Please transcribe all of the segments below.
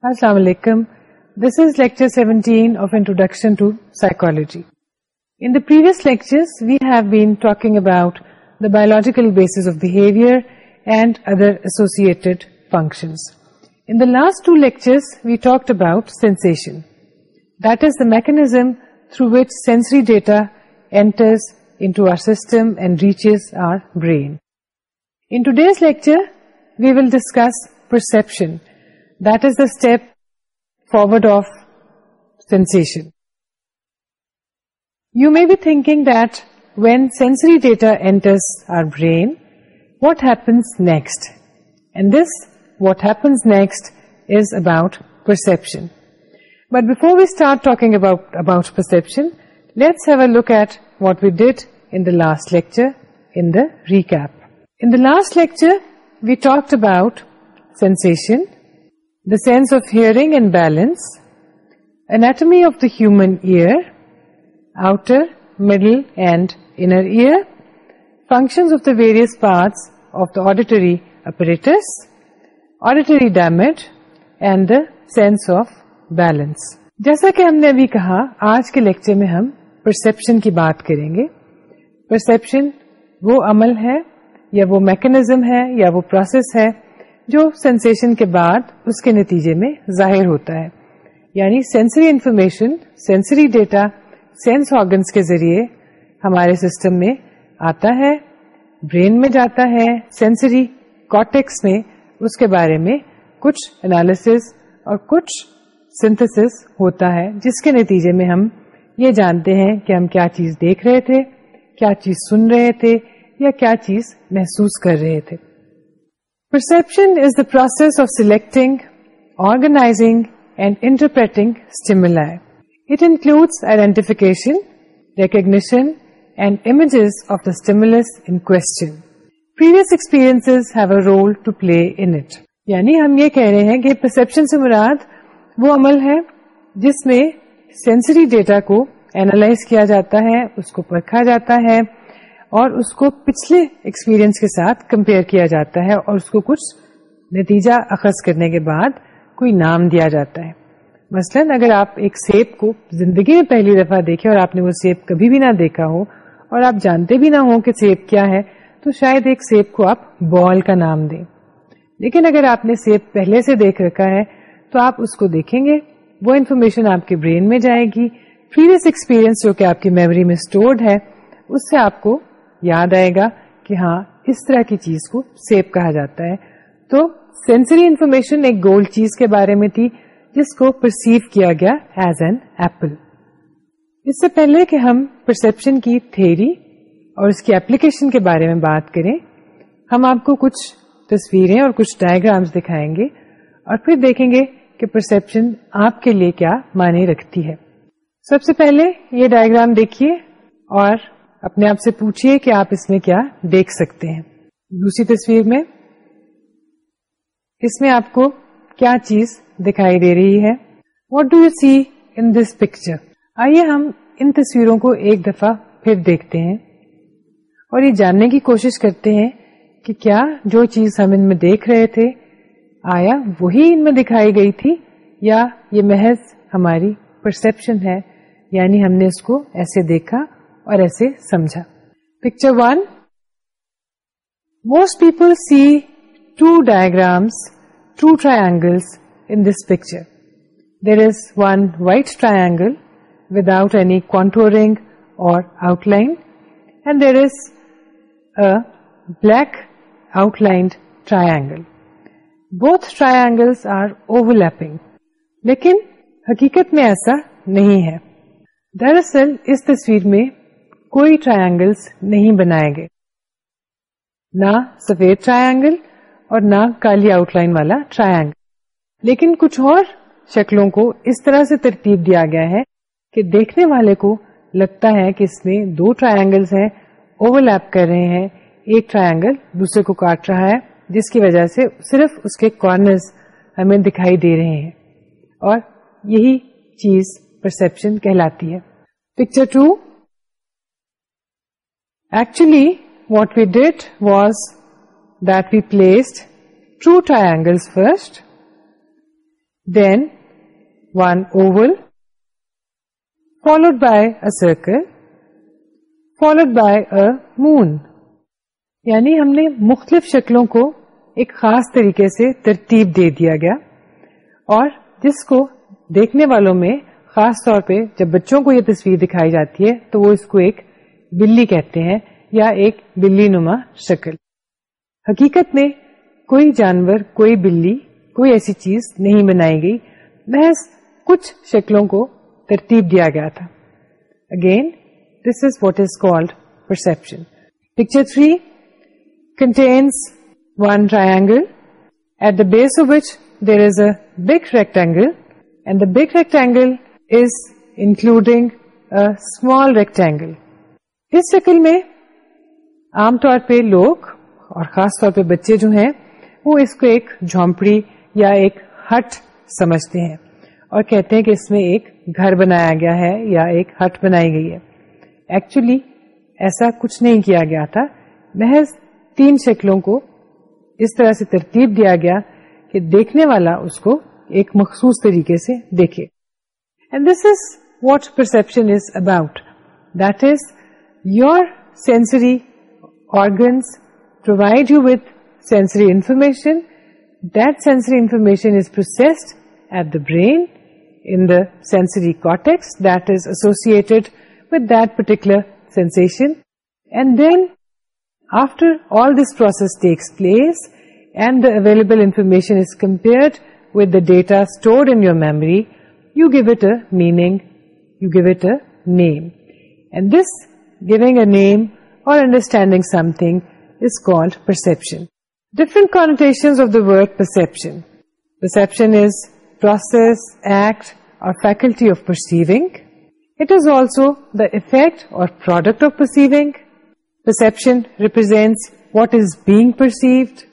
Assalamu alaikum. This is lecture 17 of Introduction to Psychology. In the previous lectures, we have been talking about the biological basis of behavior and other associated functions. In the last two lectures, we talked about sensation. That is the mechanism through which sensory data enters into our system and reaches our brain. In today's lecture, we will discuss perception. That is the step forward of sensation. You may be thinking that when sensory data enters our brain, what happens next? And this, what happens next, is about perception. But before we start talking about perception, let us look at what we did in the last lecture last lecture we talk about sensation the sense of hearing and balance anatomy of the human ear outer middle and function of the various parts of the auditory apparatus auditory damage and the sense of balance جیسا کہ ہم نے ابھی کہا آج کے lecture میں ہم پرسپشن کی بات کریں گے پرسپشن وہ عمل ہے یا وہ میکنزم ہے یا وہ پروسیس ہے جو سینسیشن کے بعد اس کے نتیجے میں ظاہر ہوتا ہے یعنی sensory information sensory data sense organs کے ذریعے ہمارے سسٹم میں آتا ہے برین میں جاتا ہے سینسری کارٹیکس میں اس کے بارے میں کچھ انالیس اور کچھ سنتھس ہوتا ہے جس کے نتیجے میں ہم یہ جانتے ہیں کہ ہم کیا چیز دیکھ رہے تھے کیا چیز سن رہے تھے یا کیا چیز محسوس کر رہے تھے perception is the process of selecting organising and interpreting stimuli it includes identification recognition and images of the stimulus in question previous have a role to play in it یعنی ہم یہ کہہ رہے ہیں کہ پرسپشن سے مراد وہ عمل ہے جس میں سینسری ڈیٹا کو اینالائز کیا جاتا ہے اس کو پرکھا جاتا ہے اور اس کو پچھلے ایکسپیرئنس کے ساتھ کمپیئر کیا جاتا ہے اور اس کو کچھ نتیجہ اخذ کرنے کے بعد کوئی نام دیا جاتا ہے مثلا اگر آپ ایک سیب کو زندگی میں پہلی دفعہ دیکھے اور آپ نے وہ سیب کبھی بھی نہ دیکھا ہو اور آپ جانتے بھی نہ ہوں کہ سیب کیا ہے تو شاید ایک سیب کو آپ بال کا نام دیں لیکن اگر آپ نے سیب پہلے سے دیکھ رکھا ہے تو آپ اس کو دیکھیں گے وہ انفارمیشن آپ کے برین میں جائے گی پریویس ایکسپیرئنس جو کہ آپ کی میموری میں اسٹورڈ ہے اس سے آپ کو یاد آئے گا کہ ہاں اس طرح کی چیز کو سیپ کہا جاتا ہے تو سینسری انفارمیشن ایک گولڈ چیز کے بارے میں تھی جس کو پرسیو کیا گیا ایز این ایپل اس سے پہلے کہ ہم پرسپشن کی تھیری اور اس کی اپلیکیشن کے بارے میں بات کریں ہم آپ کو کچھ تصویریں اور کچھ ڈائگرامس دکھائیں گے اور پھر دیکھیں گے کہ پرسپشن آپ کے لیے کیا معنی رکھتی ہے سب سے پہلے یہ ڈائگرام دیکھیے اور اپنے آپ سے پوچھیے کہ آپ اس میں کیا دیکھ سکتے ہیں دوسری تصویر میں اس میں آپ کو کیا چیز دکھائی دے رہی ہے what do you see in this picture آئیے ہم ان تصویروں کو ایک دفعہ پھر دیکھتے ہیں اور یہ جاننے کی کوشش کرتے ہیں کہ کیا جو چیز ہم ان میں دیکھ رہے تھے آیا وہی ان میں دکھائی گئی تھی یا یہ محض ہماری پرسپشن ہے یعنی ہم نے اس کو ایسے دیکھا اور ایسے سمجھا picture one most people see two diagrams two triangles in this picture there is one white triangle without any contouring or outline and there is a black outlined triangle both triangles are overlapping لیکن حقیقت میں ایسا نہیں ہے دراصل اس تصویر میں کوئی ٹرائیگلس نہیں بنائے گئے نہ سفید اینگل اور نہ کالی آؤٹ لائن والا اینگل لیکن کچھ اور شکلوں کو اس طرح سے ترتیب دیا گیا ہے کہ دیکھنے والے کو لگتا ہے کہ اس میں دو ہیں اوور لیپ کر رہے ہیں ایک ٹرائنگل دوسرے کو کاٹ رہا ہے جس کی وجہ سے صرف اس کے کارنرز ہمیں دکھائی دے رہے ہیں اور یہی چیز پرسپشن کہلاتی ہے picture two actually what we did was that we placed true try first then one over followed by a circle followed by moon یعنی ہم نے مختلف شکلوں کو ایک خاص طریقے سے ترتیب دے دیا گیا اور جس کو دیکھنے والوں میں خاص طور پہ جب بچوں کو یہ تصویر دکھائی جاتی ہے تو وہ اس کو ایک بلی کہتے ہیں یا ایک بلی نما شکل حقیقت میں کوئی جانور کوئی بلی کوئی ایسی چیز نہیں بنائی گئی بحث کچھ شکلوں کو ترتیب دیا گیا تھا again this is what is perception picture three contains angle at the base of which there is a big rectangle and the big ریکٹینگلوڈنگ small rectangle اس شکل میں عام طور پہ لوگ اور خاص طور پہ بچے جو ہیں وہ اس کو ایک جھونپڑی یا ایک ہٹ سمجھتے ہیں اور کہتے ہیں کہ اس میں ایک گھر بنایا گیا ہے یا ایک ہٹ بنائی گئی ہے ایکچولی ایسا کچھ نہیں کیا گیا تھا محض تین شکلوں کو اس طرح سے ترتیب دیا گیا کہ دیکھنے والا اس کو ایک مخصوص طریقے سے دیکھے and this is what perception is about that is your sensory organs provide you with sensory information that sensory information is processed at the brain in the sensory cortex that is associated with that particular sensation and then After all this process takes place and the available information is compared with the data stored in your memory, you give it a meaning, you give it a name. And this giving a name or understanding something is called perception. Different connotations of the word perception. Perception is process, act, or faculty of perceiving. It is also the effect or product of perceiving. Perception represents what is being perceived.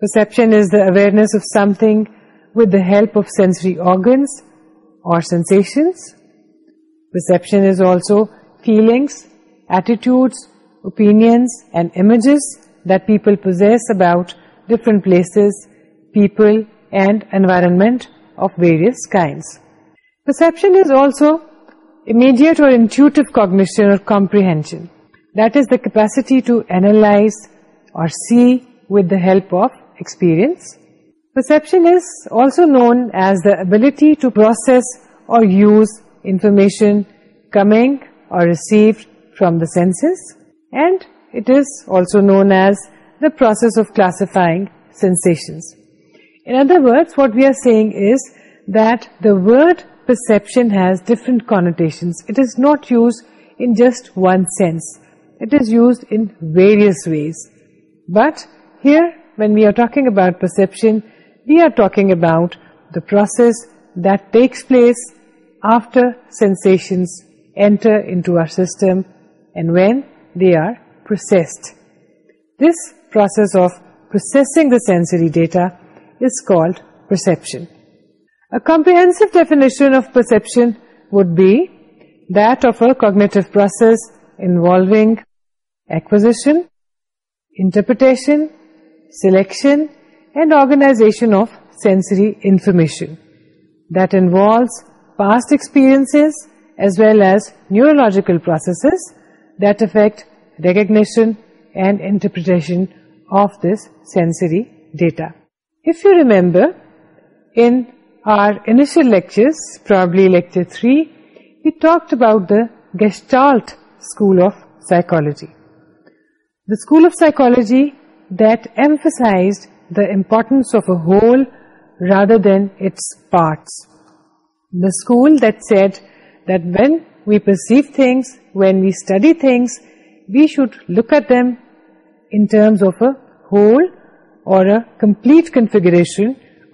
Perception is the awareness of something with the help of sensory organs or sensations. Perception is also feelings, attitudes, opinions and images that people possess about different places, people and environment of various kinds. Perception is also immediate or intuitive cognition or comprehension. That is the capacity to analyze or see with the help of experience. Perception is also known as the ability to process or use information coming or received from the senses, and it is also known as the process of classifying sensations. In other words, what we are saying is that the word perception has different connotations. It is not used in just one sense. It is used in various ways. But here, when we are talking about perception, we are talking about the process that takes place after sensations enter into our system and when they are processed. This process of processing the sensory data is called perception. A comprehensive definition of perception would be that of a cognitive process involving acquisition, interpretation, selection, and organization of sensory information. That involves past experiences as well as neurological processes that affect recognition and interpretation of this sensory data. If you remember, in our initial lectures, probably lecture 3, we talked about the Gestalt school of psychology. School of psychology دمفسائز the importance rather than its parts we perceive things when we study things we should look at them in terms of a whole or complete configuration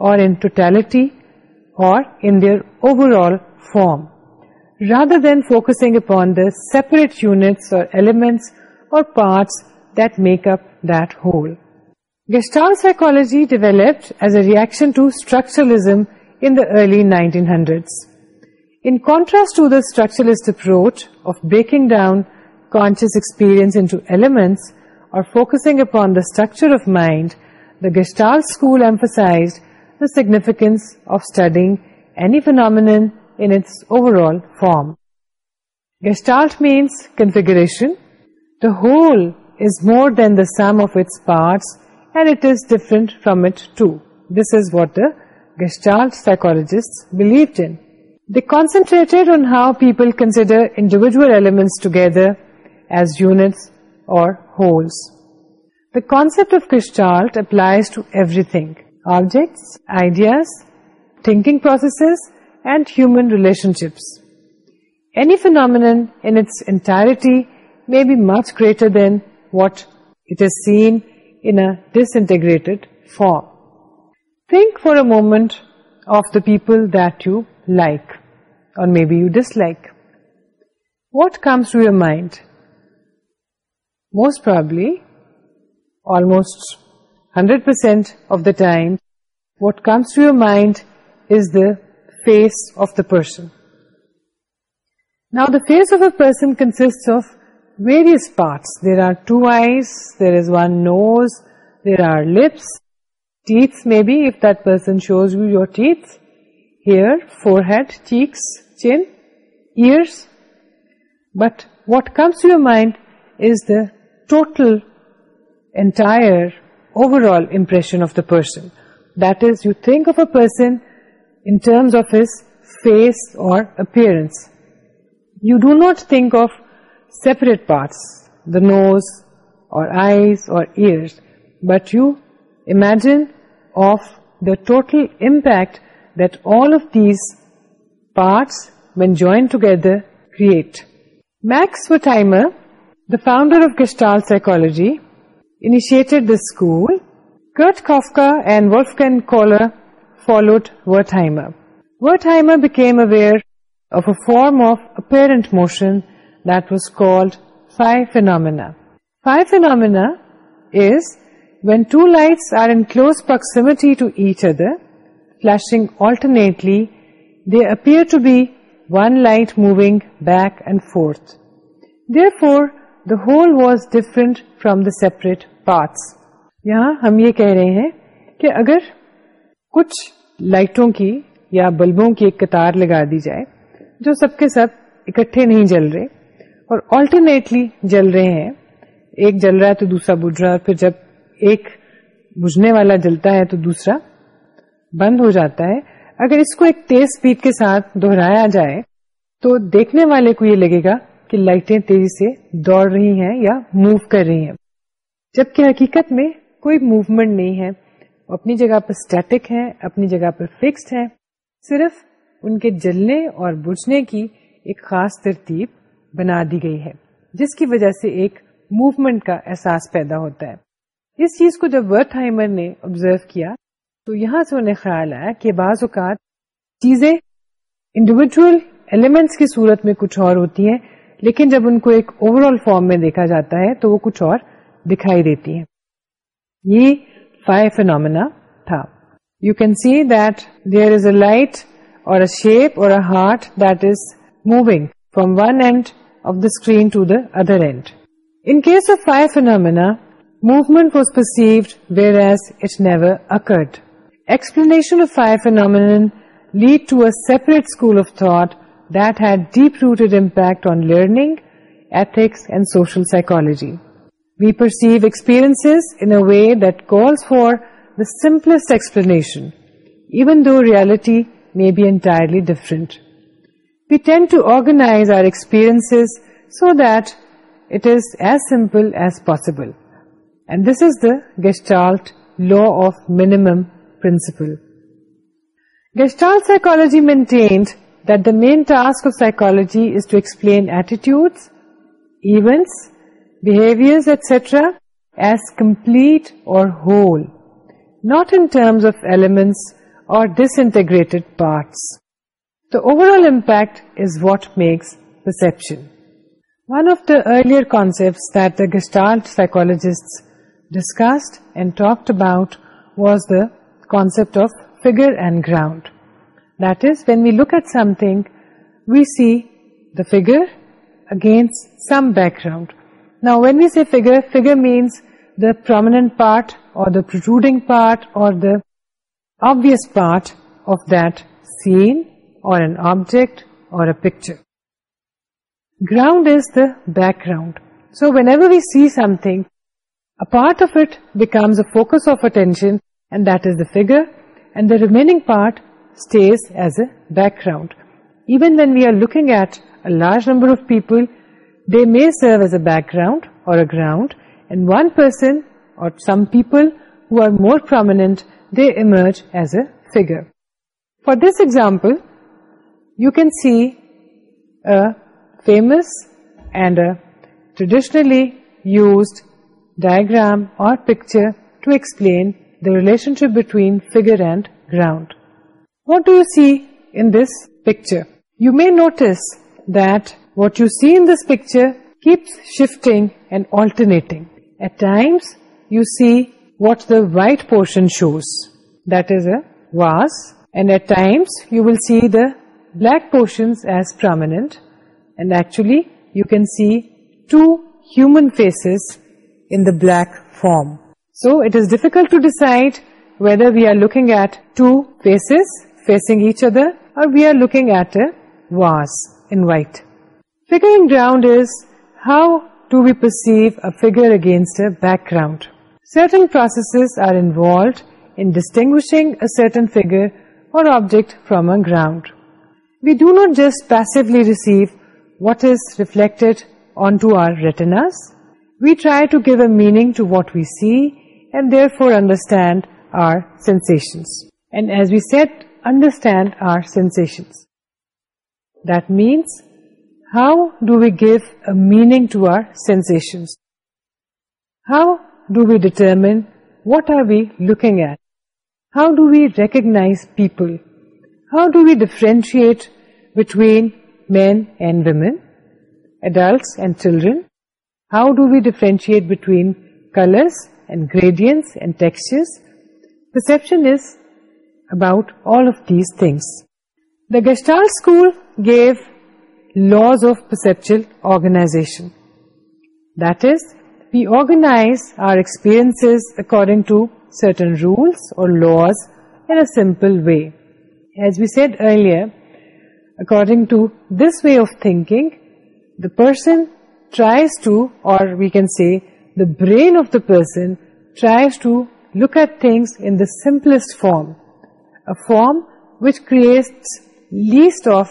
or totality or separate unit elements or parts that make up that whole. Gestalt psychology developed as a reaction to structuralism in the early 1900s. In contrast to the structuralist approach of breaking down conscious experience into elements or focusing upon the structure of mind, the Gestalt school emphasized the significance of studying any phenomenon in its overall form. Gestalt means configuration. The whole is more than the sum of its parts, and it is different from it too. This is what the Gestalt psychologists believed in. They concentrated on how people consider individual elements together as units or wholes. The concept of Gestalt applies to everything: objects, ideas, thinking processes, and human relationships. Any phenomenon in its entirety may be much greater than what it is seen in a disintegrated form. Think for a moment of the people that you like, or maybe you dislike. What comes to your mind? Most probably, almost 100% of the time, what comes to your mind is the face of the person. Now, the face of a person consists of various parts. There are two eyes, there is one nose, there are lips, teeth maybe if that person shows you your teeth, here, forehead, cheeks, chin, ears. But what comes to your mind is the total, entire, overall impression of the person. That is, you think of a person in terms of his face or appearance. You do not think of separate parts, the nose or eyes or ears, but you imagine of the total impact that all of these parts, when joined together, create. Max Wertheimer, the founder of Gestalt psychology, initiated this school. Kurt Kafka and Wolfgang Kohler followed Wertheimer. Wertheimer became aware of a form of apparent motion phi phenomenon two light other flashing up be one light moving back and forth there four the whole was different from the separate parts یہاں ہم یہ کہہ رہے ہیں کہ اگر کچھ لائٹوں کی یا بلبوں کی ایک قطار لگا دی جائے جو سب کے سب اکٹھے نہیں جل رہے اور آلٹرنیٹلی جل رہے ہیں ایک جل رہا ہے تو دوسرا بجھ رہا ہے پھر جب ایک بجھنے والا جلتا ہے تو دوسرا بند ہو جاتا ہے اگر اس کو ایک تیز اسپیڈ کے ساتھ جائے تو دیکھنے والے کو یہ لگے گا کہ لائٹیں تیزی سے دوڑ رہی ہیں یا موو کر رہی ہیں جبکہ حقیقت میں کوئی موومنٹ نہیں ہے اپنی جگہ پر اسٹیٹک ہے اپنی جگہ پر فکسڈ ہے صرف ان کے جلنے اور بجھنے کی ایک خاص ترتیب بنا دی گئی ہے جس کی وجہ سے ایک موومنٹ کا احساس پیدا ہوتا ہے اس چیز کو جب ورتھ ہائمر نے آبزرو کیا تو یہاں سے انہیں خیال آیا کہ بعض اوقات چیزیں انڈیویجل ایلیمنٹس کی صورت میں کچھ اور ہوتی ہیں لیکن جب ان کو ایک اوور آل فارم میں دیکھا جاتا ہے تو وہ کچھ اور دکھائی دیتی ہیں یہ فائیو فینومنا تھا you can see that there is a light or shape or heart that is moving one end of the screen to the other end. In case of fire phenomena, movement was perceived, whereas it never occurred. Explanation of fire phenomenon lead to a separate school of thought that had deep-rooted impact on learning, ethics, and social psychology. We perceive experiences in a way that calls for the simplest explanation, even though reality may be entirely different. We tend to organize our experiences so that it is as simple as possible. And this is the Gestalt law of minimum principle. Gestalt psychology maintained that the main task of psychology is to explain attitudes, events, behaviors, etc. as complete or whole, not in terms of elements or disintegrated parts. The overall impact is what makes perception. One of the earlier concepts that the Gestalt psychologists discussed and talked about was the concept of figure and ground. That is, when we look at something, we see the figure against some background. Now, when we say figure, figure means the prominent part or the protruding part or the obvious part of that scene or an object or a picture. Ground is the background. So whenever we see something, a part of it becomes a focus of attention, and that is the figure, and the remaining part stays as a background. Even when we are looking at a large number of people, they may serve as a background or a ground, and one person or some people who are more prominent, they emerge as a figure. For this example, you can see a famous and a traditionally used diagram or picture to explain the relationship between figure and ground. What do you see in this picture? You may notice that what you see in this picture keeps shifting and alternating. At times, you see what the white portion shows, that is a vase, and at times you will see the black portions as prominent, and actually you can see two human faces in the black form. So it is difficult to decide whether we are looking at two faces facing each other or we are looking at a vase in white. Figuring ground is how do we perceive a figure against a background. Certain processes are involved in distinguishing a certain figure or object from a ground. We do not just passively receive what is reflected onto our retinas. We try to give a meaning to what we see and therefore understand our sensations. And as we said, understand our sensations. That means, how do we give a meaning to our sensations? How do we determine what are we looking at? How do we recognize people? How do we differentiate between men and women, adults and children? How do we differentiate between colors and gradients and textures? Perception is about all of these things. The Gestalt school gave laws of perceptual organization. That is, we organize our experiences according to certain rules or laws in a simple way. As we said earlier, according to this way of thinking, the person tries to, or we can say the brain of the person tries to look at things in the simplest form, a form which creates least of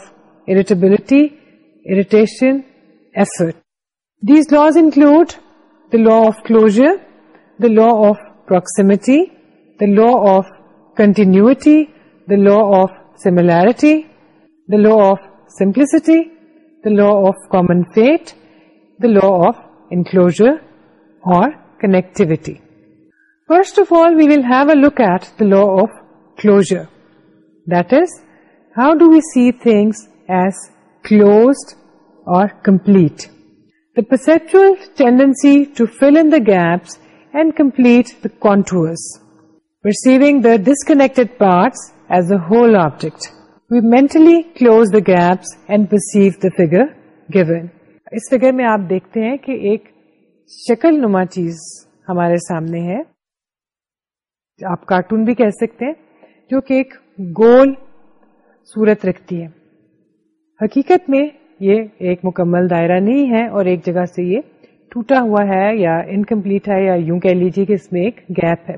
irritability, irritation, effort. These laws include the law of closure, the law of proximity, the law of continuity, the law of similarity, the law of simplicity, the law of common fate, the law of enclosure or connectivity. First of all, we will have a look at the law of closure. That is, how do we see things as closed or complete? The perceptual tendency to fill in the gaps and complete the contours. Perceiving the disconnected parts gaps and the figure اس figure میں آپ دیکھتے ہیں کہ ایک شکل نما چیز ہمارے سامنے ہے آپ کارٹون بھی کہہ سکتے ہیں جو کہ ایک گول صورت رکھتی ہے حقیقت میں یہ ایک مکمل دائرہ نہیں ہے اور ایک جگہ سے یہ ٹوٹا ہوا ہے یا انکمپلیٹ ہے یا یوں کہہ لیجیے کہ اس میں ایک گیپ ہے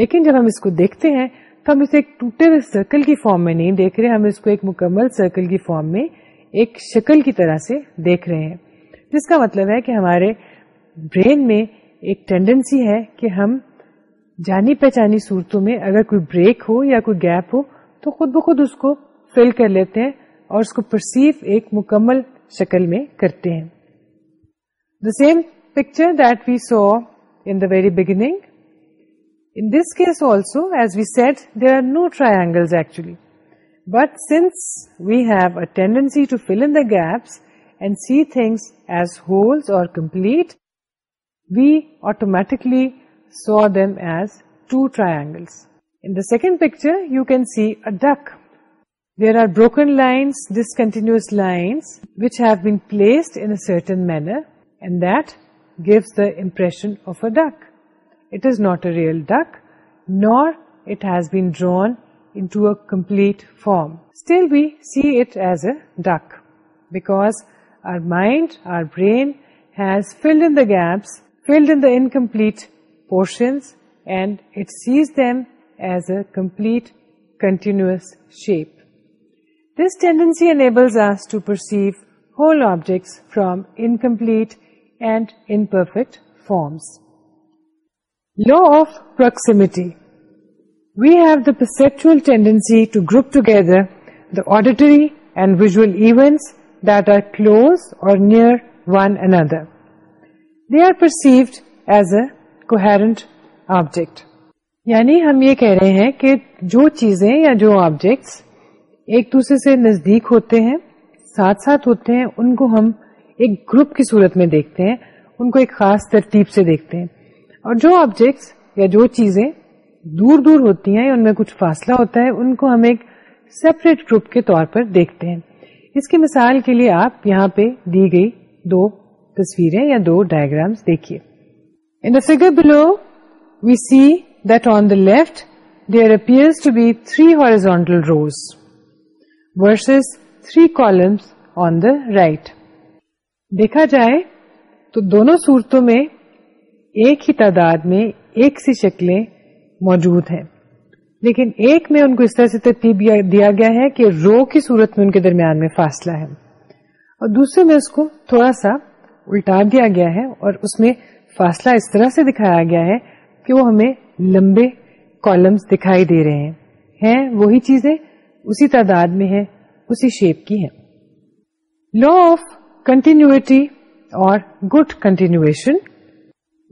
لیکن جب ہم اس کو دیکھتے ہیں ہم اسے ایک ٹوٹے ہوئے سرکل کی فارم میں نہیں دیکھ رہے ہم اس کو ایک مکمل سرکل کی فارم میں ایک شکل کی طرح سے دیکھ رہے ہیں جس کا مطلب ہے کہ ہمارے برین میں ایک ٹینڈنسی ہے کہ ہم جانی پہچانی صورتوں میں اگر کوئی بریک ہو یا کوئی گیپ ہو تو خود بخود اس کو فل کر لیتے ہیں اور اس کو پرسیو ایک مکمل شکل میں کرتے ہیں the same picture that we saw in the very beginning In this case also, as we said, there are no triangles actually. But since we have a tendency to fill in the gaps and see things as wholes or complete, we automatically saw them as two triangles. In the second picture, you can see a duck. There are broken lines, discontinuous lines, which have been placed in a certain manner, and that gives the impression of a duck. It is not a real duck, nor it has been drawn into a complete form. Still we see it as a duck because our mind, our brain has filled in the gaps, filled in the incomplete portions, and it sees them as a complete continuous shape. This tendency enables us to perceive whole objects from incomplete and imperfect forms. Law of perceptual tendency to group together the auditory and visual events that are close or near one another they are perceived as a coherent object یعنی ہم یہ کہہ رہے ہیں کہ جو چیزیں یا جو آبجیکٹس ایک دوسرے سے نزدیک ہوتے ہیں ساتھ ساتھ ہوتے ہیں ان کو ہم ایک گروپ کی صورت میں دیکھتے ہیں ان کو ایک خاص ترتیب سے دیکھتے ہیں اور جو آبجیکٹس یا جو چیزیں دور دور ہوتی ہیں ان میں کچھ فاصلہ ہوتا ہے ان کو ہم ایک سیپریٹ گروپ کے طور پر دیکھتے ہیں اس کی مثال کے لیے آپ یہاں پہ دی گئی دو تصویریں یا دو ڈائگرامس دیکھیے in the figure below we see that on the left there the to be three horizontal rows versus three columns on the right دیکھا جائے تو دونوں صورتوں میں ایک ہی تعداد میں ایک سی شکلیں موجود ہیں لیکن ایک میں ان کو اس طرح سے ترتیب دیا گیا ہے کہ رو کی صورت میں ان کے درمیان میں فاصلہ ہے اور دوسرے میں اس کو تھوڑا سا الٹا دیا گیا ہے اور اس میں فاصلہ اس طرح سے دکھایا گیا ہے کہ وہ ہمیں لمبے کالمس دکھائی دے رہے ہیں ہیں وہی چیزیں اسی تعداد میں ہیں اسی شیپ کی ہیں law of continuity or good continuation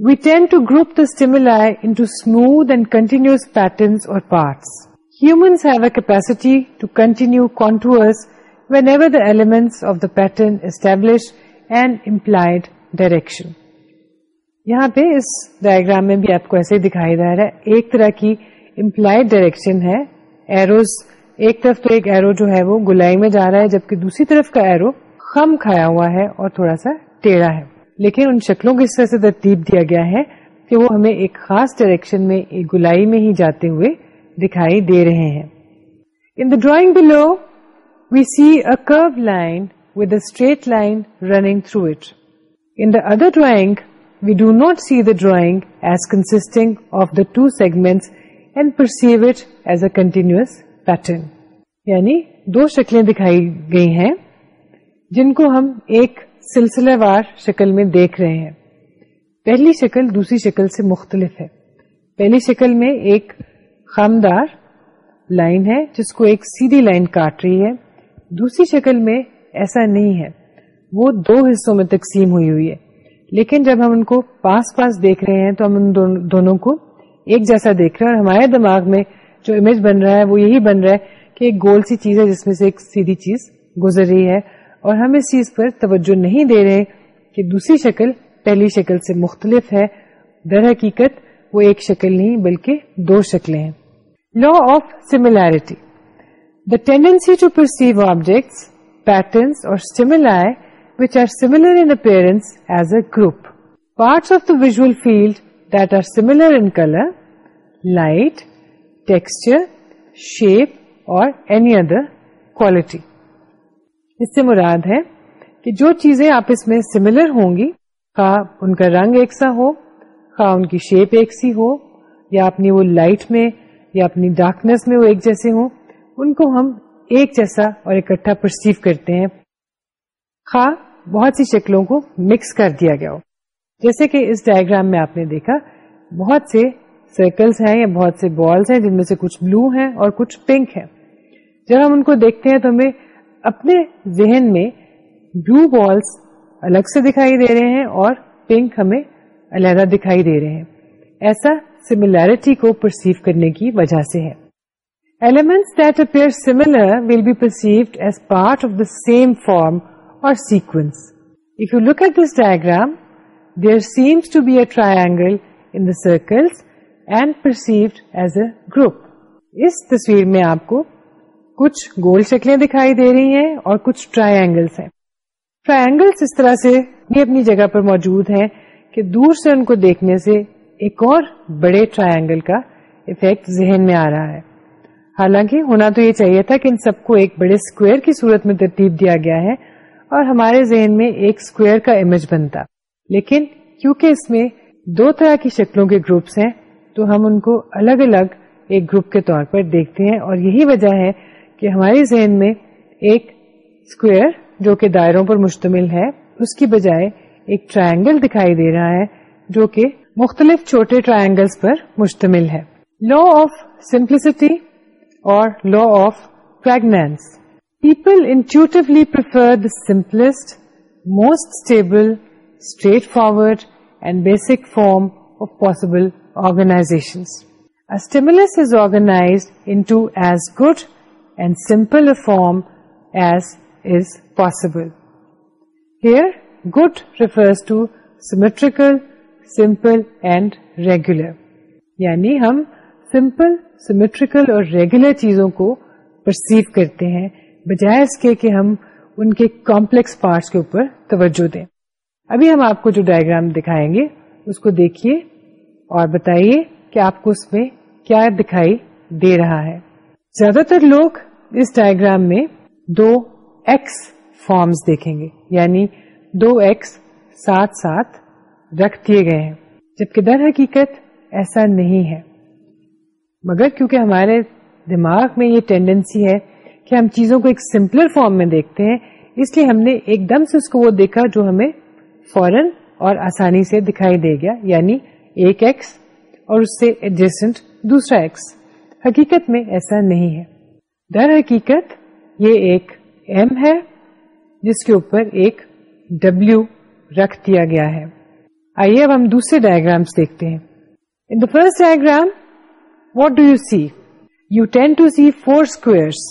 we and to group the parts. And continuous patterns or parts capacity to continue the the of of the establish and employed direction یہاں پہ اس ڈائگرام میں بھی آپ کو ایسے دکھائی دے رہا ہے ایک طرح کی امپلائڈ ڈائریکشن ہے ایروز ایک طرف تو ایک ایرو جو ہے وہ گلائی میں جا رہا ہے جبکہ دوسری طرف کا ایرو خم کھایا ہوا ہے اور تھوڑا سا ٹیڑھا ہے لیکن ان شکلوں کو اس طرح سے ترتیب دیا گیا ہے کہ وہ ہمیں ایک خاص ڈائریکشن میں ایک گلائی میں ہی جاتے ہوئے دکھائی دے رہے ہیں in the drawing below we see a curve line with a straight line running through it in the other drawing we do not see the drawing as consisting of the two segments and perceive it as a continuous pattern یعنی دو شکلیں دکھائی گئی ہیں جن کو ہم ایک سلسلہ وار شکل میں دیکھ رہے ہیں پہلی شکل دوسری شکل سے مختلف ہے پہلی شکل میں ایک خامدار لائن ہے جس کو ایک سیدھی لائن کاٹ رہی ہے دوسری شکل میں ایسا نہیں ہے وہ دو حصوں میں تقسیم ہوئی ہوئی ہے لیکن جب ہم ان کو پاس پاس دیکھ رہے ہیں تو ہم ان دونوں کو ایک جیسا دیکھ رہے ہیں اور ہمارے دماغ میں جو امیج بن رہا ہے وہ یہی بن رہا ہے کہ ایک گول سی چیز ہے جس میں سے ایک سیدھی چیز گزر رہی ہے اور ہم اس چیز پر توجہ نہیں دے رہے کہ دوسری شکل پہلی شکل سے مختلف ہے در حقیقت وہ ایک شکل نہیں بلکہ دو شکلیں ہیں law of similarity the tendency to perceive objects patterns or are are in appearance as a group parts of the visual field that are similar in colour light texture shape or any other quality اس سے مراد ہے کہ جو چیزیں آپ اس میں similar ہوں گی خواہ ان کا رنگ ایک سا ہو خواہ ان کی شیپ ایک سی ہو یا اپنی وہ لائٹ میں یا اپنی ڈارکنیس میں وہ ایک جیسے ہوں ان کو ہم ایک جیسا اور اکٹھا پرسیو کرتے ہیں خواہ بہت سی شکلوں کو مکس کر دیا گیا ہو جیسے کہ اس ڈائگرام میں آپ نے دیکھا بہت سے سرکلس ہیں یا بہت سے بالس ہیں جن میں سے کچھ بلو ہیں اور کچھ پنک ہیں جب ہم ان کو دیکھتے ہیں تو ہمیں اپنے ذہن میں بلو بالس الگ سے دکھائی دے رہے ہیں اور پنک ہمیں علیحدہ دکھائی دے رہے ہیں ایسا سملیرٹی کو پرسیو کرنے کی وجہ سے ہے elements that appear similar will be perceived as part of the same form or sequence if you look at this diagram there seems to be a triangle in the circles and perceived as a group اس تصویر میں آپ کو کچھ گول شکلیں دکھائی دے رہی ہیں اور کچھ ٹرائی اینگلس ہیں ٹرائی اینگلس اس طرح سے بھی اپنی جگہ پر موجود ہیں کہ دور سے ان کو دیکھنے سے ایک اور بڑے ٹرائی اینگل کا افیکٹ ذہن میں آ رہا ہے حالانکہ ہونا تو یہ چاہیے تھا کہ ان سب کو ایک بڑے اسکوئر کی صورت میں ترتیب دیا گیا ہے اور ہمارے ذہن میں ایک اسکوئر کا امیج بنتا لیکن کیونکہ اس میں دو طرح کی شکلوں کے گروپس ہیں تو ہم ان کو الگ الگ ایک گروپ کے طور پر دیکھتے ہیں اور یہی وجہ ہے کہ ہمارے ذہن میں ایک اسکوئر جو کہ دائروں پر مشتمل ہے اس کی بجائے ایک ٹرائنگل دکھائی دے رہا ہے جو کہ مختلف چھوٹے ٹرائنگلس پر مشتمل ہے لا آف سمپلسٹی اور law of people intuitively prefer the simplest most stable straightforward and basic form of possible organization stimulus is organise into as good form as possible here good refers to symmetrical simple and regular یعنی ہم simple symmetrical اور regular چیزوں کو perceive کرتے ہیں بجائے اس کے کہ ہم ان کے کمپلیکس پارٹس کے اوپر توجہ دیں ابھی ہم آپ کو جو ڈائگرام دکھائیں گے اس کو دیکھیے اور بتائیے کہ آپ کو اس میں کیا دکھائی دے رہا ہے زیادہ تر لوگ اس ڈائگرام میں دو ایکس فارمز دیکھیں گے یعنی دو ایکس ساتھ ساتھ رکھ دیے گئے ہیں جبکہ در حقیقت ایسا نہیں ہے مگر کیونکہ ہمارے دماغ میں یہ ٹینڈنسی ہے کہ ہم چیزوں کو ایک سمپلر فارم میں دیکھتے ہیں اس لیے ہم نے ایک دم سے اس کو وہ دیکھا جو ہمیں فورن اور آسانی سے دکھائی دے گیا یعنی ایک ایکس اور اس سے ایڈجسٹنٹ دوسرا ایکس حقیقت میں ایسا نہیں ہے در حقیقت یہ ایک ایم ہے جس کے اوپر ایک ڈبلو رکھ دیا گیا ہے آئیے اب ہم دوسرے ڈائگرامس دیکھتے ہیں in the first diagram what do you you see see ten two four squares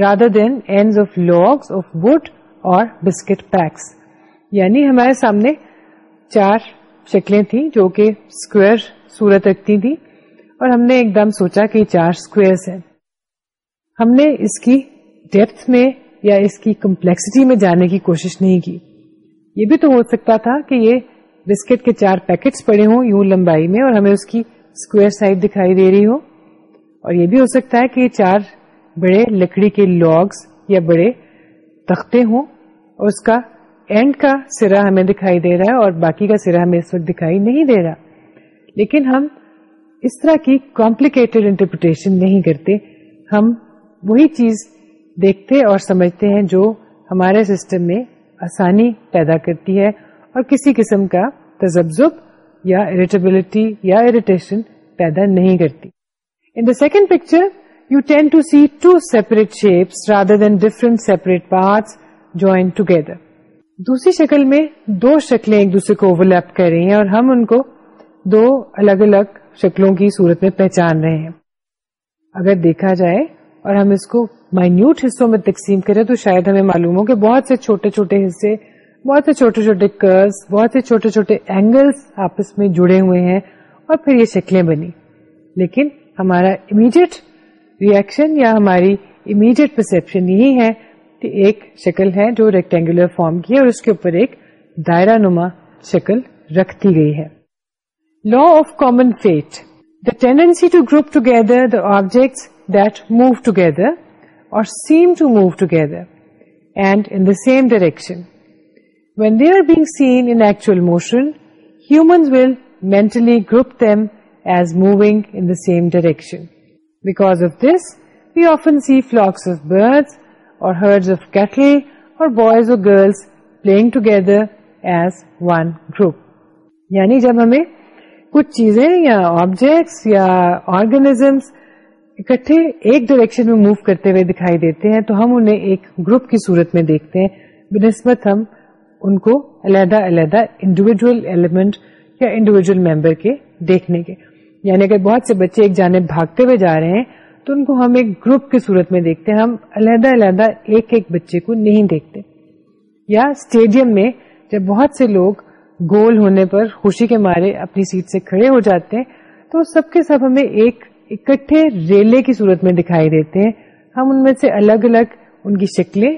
rather than and of logs of wood or biscuit packs یعنی ہمارے سامنے چار شکلیں تھیں جو کہ اسکوئر سورت رکھتی تھی اور ہم نے ایک دم سوچا کہ چار اسکوئرس ہیں ہم نے اس کی ڈیپتھ میں یا اس کی کمپلیکسٹی میں جانے کی کوشش نہیں کی یہ بھی تو ہو سکتا تھا کہ یہ بسکٹ کے چار پیکٹ پڑے ہوں یوں لمبائی میں اور ہمیں اس کی اسکوئر سائڈ دکھائی دے رہی ہو اور یہ بھی ہو سکتا ہے کہ یہ چار بڑے لکڑی کے لاگس یا بڑے تختے ہوں اور اس کا اینڈ کا سرا ہمیں دکھائی دے رہا ہے اور باقی کا سرا ہمیں اس وقت دکھائی نہیں دے رہا لیکن ہم اس طرح کی کمپلیکیٹڈ انٹرپریٹیشن نہیں کرتے ہم وہی چیز دیکھتے اور سمجھتے ہیں جو ہمارے سسٹم میں آسانی پیدا کرتی ہے اور کسی قسم کا تجبزب یا اریٹیبلٹی یا اریٹیشن پیدا نہیں کرتی in the second picture you tend to see two separate shapes rather than different separate parts join together دوسری شکل میں دو شکلیں ایک دوسرے کو اوور لیپ کر رہی ہیں اور ہم ان کو دو الگ الگ شکلوں کی صورت میں پہچان رہے ہیں اگر دیکھا جائے اور ہم اس کو مائنیوٹ حصوں میں تقسیم کریں تو شاید ہمیں معلوم ہو کہ بہت سے چھوٹے چھوٹے حصے بہت سے چھوٹے چھوٹے کرز بہت سے چھوٹے چھوٹے اینگلس آپس میں جڑے ہوئے ہیں اور پھر یہ شکلیں بنی لیکن ہمارا امیڈیٹ ریئیکشن یا ہماری امیڈیٹ پرسپشن یہی ہے کہ ایک شکل ہے جو ریکٹینگولر فارم کی ہے اور اس کے اوپر ایک دائرہ نما شکل رکھتی گئی ہے law of common fate the tendency to group together the objects seem to move together and same direction when they are being seen انچل motion will mentally group moving in the same direction because of this we often see flocks of birds or herd of cattle or boys or girls playing together as one group یعنی جب ہمیں کچھ چیزیں یا objects یا organisms اکٹھے ایک direction میں موو کرتے ہوئے دکھائی دیتے ہیں تو ہم انہیں ایک گروپ کی صورت میں دیکھتے ہیں بنسبت ہم ان کو علیحدہ علیحدہ انڈیویجل ایلیمنٹ یا انڈیویجل ممبر کے دیکھنے کے یعنی اگر بہت سے بچے ایک جانب بھاگتے ہوئے جا رہے ہیں تو ان کو ہم ایک گروپ کی صورت میں دیکھتے ہیں ہم علیحدہ علیحدہ ایک ایک بچے کو نہیں دیکھتے یا اسٹیڈیم میں جب بہت سے لوگ گول ہونے پر خوشی کے مارے اپنی سیٹ سے کھڑے ہو جاتے ہیں تو سب کے سب ہمیں ایک اکٹھے ریلے کی صورت میں دکھائی دیتے ہیں ہم ان میں سے الگ الگ ان کی شکلیں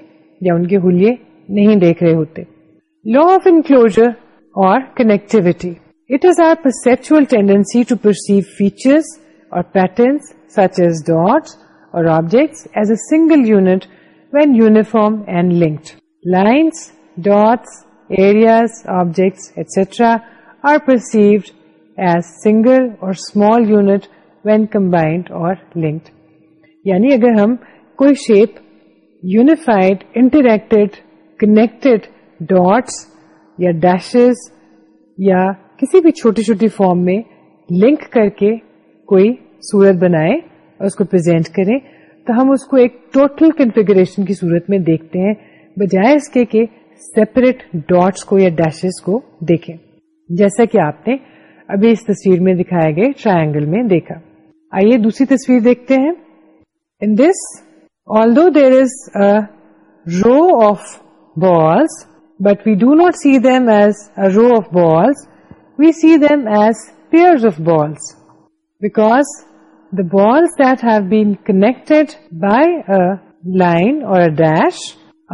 یا ان کے ہولے نہیں دیکھ رہے ہوتے لا آف انکلوجر اور connectivity it is are perceptual tendency to perceive features اور پیٹرنس سچ ایز ڈاٹس اور object as a single unit when uniform and linked lines dots areas objects etcetera are perceived as single اور small unit when combined اور linked یعنی اگر ہم کوئی shape unified interacted connected dots یا dashes یا کسی بھی چھوٹی چھوٹی فارم میں لنک کر کے کوئی صورت بنائیں اور اس کو پرزینٹ کریں تو ہم اس کو ایک ٹوٹل کنفیگریشن کی صورت میں دیکھتے ہیں بجائے اس کے کہ سیپریٹ ڈاٹس کو یا ڈیشز کو دیکھیں جیسا کہ آپ نے ابھی اس تصویر میں دکھائے گئے ٹرائنگل میں دیکھا آئیے دوسری تصویر دیکھتے ہیں in this although there is a row of balls but we do not see them as row of balls we see them as pair of balls because the balls that have been connected by line or dash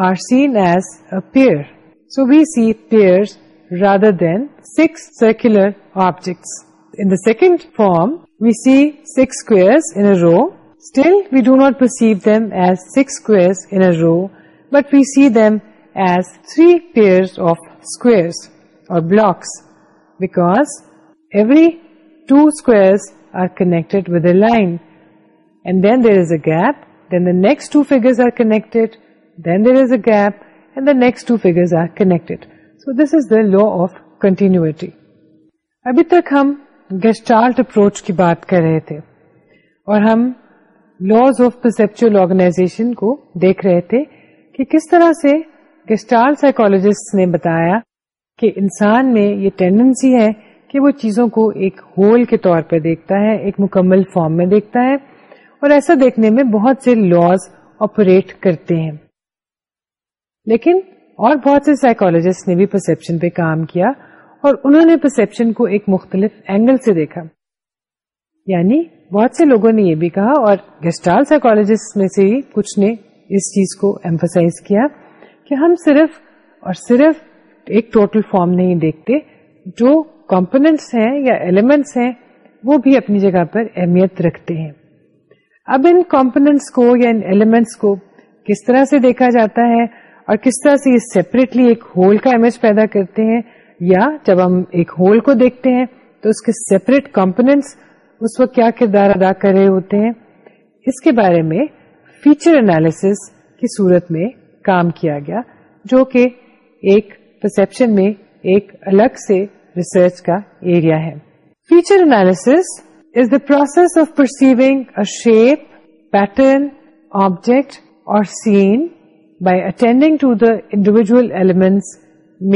are seen as a pair so we see pair rather than six circular objects In the second form, we see سکسرس a row not per gap and the next to فیگرکٹیڈ so this is the لف continuity ابھی تک ہم Gestalt approach کی بات کر رہے تھے اور ہم لاز آف پرسپچل آرگنائزیشن کو دیکھ رہے تھے کہ کس طرح سے گیسٹال سائیکولوجسٹ نے بتایا کہ انسان میں یہ ٹینڈنسی ہے کہ وہ چیزوں کو ایک ہول کے طور پہ دیکھتا ہے ایک مکمل فارم میں دیکھتا ہے اور ایسا دیکھنے میں بہت سے لاز آپریٹ کرتے ہیں لیکن اور بہت سے سائیکولوجسٹ نے بھی پرسپشن پہ کام کیا اور انہوں نے پرسپشن کو ایک مختلف اینگل سے دیکھا یعنی بہت سے لوگوں نے یہ بھی کہا اور گیسٹال میں سے کچھ نے اس چیز کو ایمفسائز کیا کہ ہم صرف اور صرف ایک ٹوٹل فارم نہیں دیکھتے جو کمپونیٹس ہیں یا ایلیمنٹس ہیں وہ بھی اپنی جگہ پر اہمیت رکھتے ہیں اب ان کمپونیٹس کو یا ان ایلیمنٹس کو کس طرح سے دیکھا جاتا ہے اور کس طرح سے یہ سیپریٹلی ایک ہول کا امیج پیدا کرتے ہیں یا جب ہم ایک ہول کو دیکھتے ہیں تو اس کے سیپریٹ کمپونیٹس اس وقت کیا کردار ادا کر رہے ہوتے ہیں اس کے بارے میں فیچر انالیس کی صورت میں کام کیا گیا جو کہ ایک پرسپشن میں ایک الگ سے ریسرچ کا ایریا ہے feature analysis is the process of perceiving shape pattern object or scene by attending to the individual element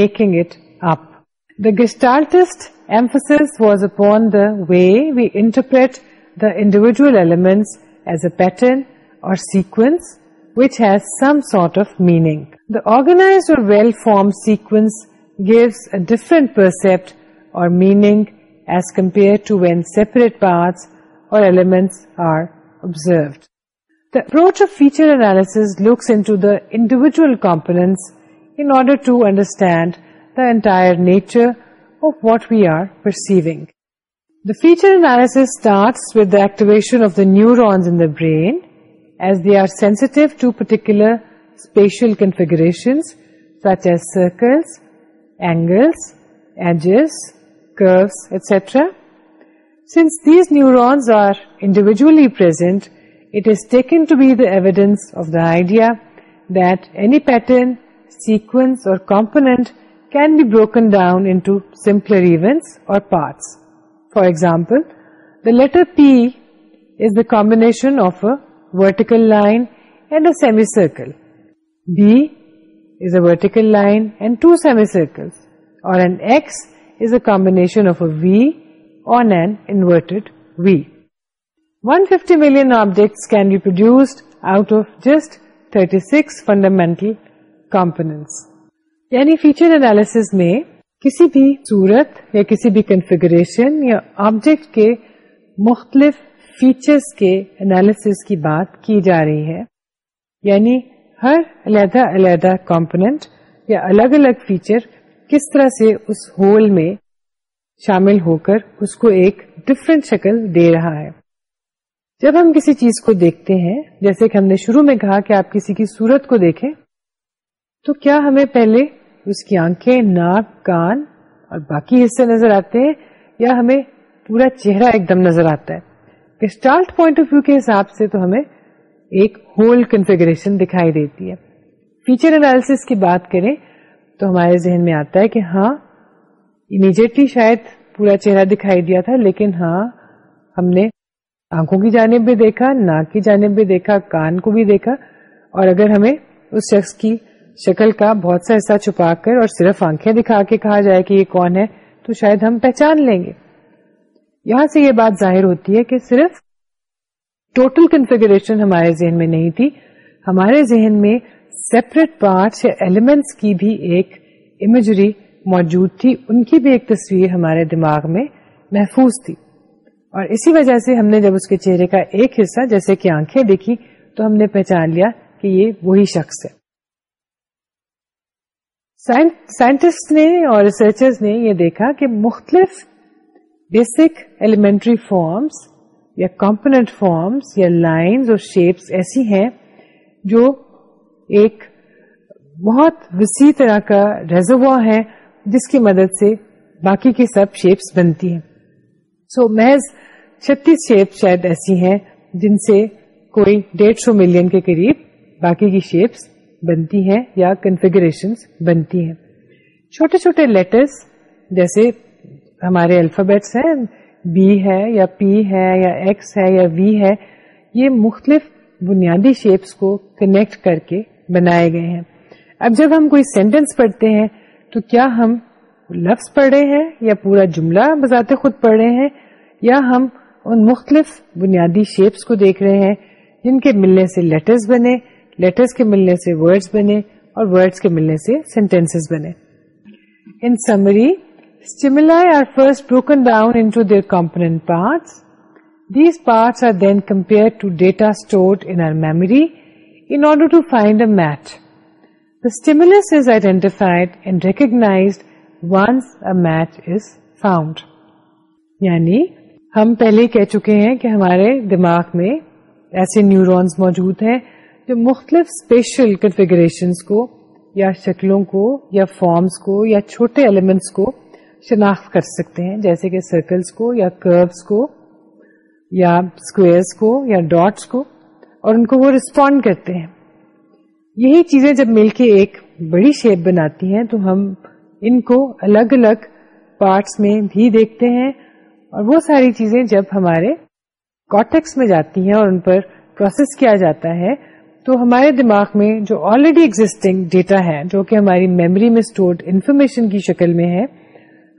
making it up The Gestaltist emphasis was upon the way we interpret the individual elements as a pattern or sequence which has some sort of meaning. The organized or well-formed sequence gives a different percept or meaning as compared to when separate parts or elements are observed. The approach of feature analysis looks into the individual components in order to understand the entire nature of what we are perceiving. The feature analysis starts with the activation of the neurons in the brain, as they are sensitive to particular spatial configurations such as circles, angles, edges, curves, etc. Since these neurons are individually present, it is taken to be the evidence of the idea that any pattern, sequence or component broken down simpler events for example the letter P is combination of a vertical line and a semicircle بیٹیکلکل اورڈامینٹلنٹس یعنی feature analysis میں کسی بھی صورت یا کسی بھی کنفیگریشن یا آبجیکٹ کے مختلف فیچرز کے انالیس کی بات کی جا رہی ہے یعنی ہر علیحدہ علیحدہ کمپونیٹ یا الگ الگ فیچر کس طرح سے اس ہول میں شامل ہو کر اس کو ایک ڈفرینٹ شکل دے رہا ہے جب ہم کسی چیز کو دیکھتے ہیں جیسے کہ ہم نے شروع میں کہا کہ آپ کسی کی صورت کو دیکھیں تو کیا ہمیں پہلے اس کی آنکھیں ناک کان اور باقی حصے نظر آتے ہیں یا ہمیں پورا چہرہ ایک دم نظر آتا ہے پوائنٹ آف ویو کے حساب سے تو ہمیں ایک ہول کنفیگریشن دکھائی دیتی ہے فیچر کی بات کریں تو ہمارے ذہن میں آتا ہے کہ ہاں امیجیٹلی شاید پورا چہرہ دکھائی دیا تھا لیکن ہاں ہم نے آنکھوں کی جانب بھی دیکھا ناک کی جانب بھی دیکھا کان کو بھی دیکھا اور اگر ہمیں اس شخص کی شکل کا بہت سا حصہ چھپا کر اور صرف آنکھیں دکھا کے کہا جائے کہ یہ کون ہے تو شاید ہم پہچان لیں گے یہاں سے یہ بات ظاہر ہوتی ہے کہ صرف ٹوٹل کنفیگریشن ہمارے ذہن میں نہیں تھی ہمارے ذہن میں سیپریٹ پارٹس یا ایلیمنٹس کی بھی ایک امیجری موجود تھی ان کی بھی ایک تصویر ہمارے دماغ میں محفوظ تھی اور اسی وجہ سے ہم نے جب اس کے چہرے کا ایک حصہ جیسے کہ آنکھیں دیکھی تو ہم نے پہچان لیا کہ یہ وہی شخص ہے سائنٹسٹ نے اور ریسرچرز نے یہ دیکھا کہ مختلف بیسک ایلیمنٹری فارمس یا کمپوننٹ فارمس یا لائنز اور شیپس ایسی ہیں جو ایک بہت وسیع طرح کا ریزروا ہے جس کی مدد سے باقی کی سب شیپس بنتی ہیں سو محض چھتیس شیپس شاید ایسی ہیں جن سے کوئی ڈیڑھ سو ملین کے قریب باقی کی شیپس بنتی ہیں یا کنفیگریشن بنتی ہیں چھوٹے چھوٹے لیٹرس جیسے ہمارے الفابیٹس ہیں بی ہے یا پی ہے یا ایکس ہے یا وی ہے یہ مختلف بنیادی شیپس کو کنیکٹ کر کے بنائے گئے ہیں اب جب ہم کوئی سینٹینس پڑھتے ہیں تو کیا ہم لفظ پڑھے ہیں یا پورا جملہ بذات خود پڑھے ہیں یا ہم ان مختلف بنیادی شیپس کو دیکھ رہے ہیں جن کے ملنے سے لیٹرز بنے لیٹرز کے ملنے سے ورڈز بنے اور ورڈز کے ملنے سے سینٹینس بنے in summary stimuli are first broken down into their component parts these parts are then compare to data stored in memory in order to find a match The stimulus is identified and recognized once a match is found. یعنی ہم پہلے کہہ چکے ہیں کہ ہمارے دماغ میں ایسے نیورونس موجود ہیں جو مختلف اسپیشل کنفیگریشنس کو یا شکلوں کو یا فارمس کو یا چھوٹے ایلیمنٹس کو شناخت کر سکتے ہیں جیسے کہ سرکلس کو یا اسکویئرس کو یا ڈاٹس کو اور ان کو وہ ریسپونڈ کرتے ہیں یہی چیزیں جب مل کے ایک بڑی شیپ بناتی ہیں تو ہم ان کو الگ الگ پارٹس میں بھی دیکھتے ہیں اور وہ ساری چیزیں جب ہمارے کاٹیکس میں جاتی ہیں اور ان پر پروسیس کیا جاتا ہے تو ہمارے دماغ میں جو آلریڈی ایگزٹنگ ڈیٹا ہے جو کہ ہماری میموری میں اسٹورڈ انفارمیشن کی شکل میں ہے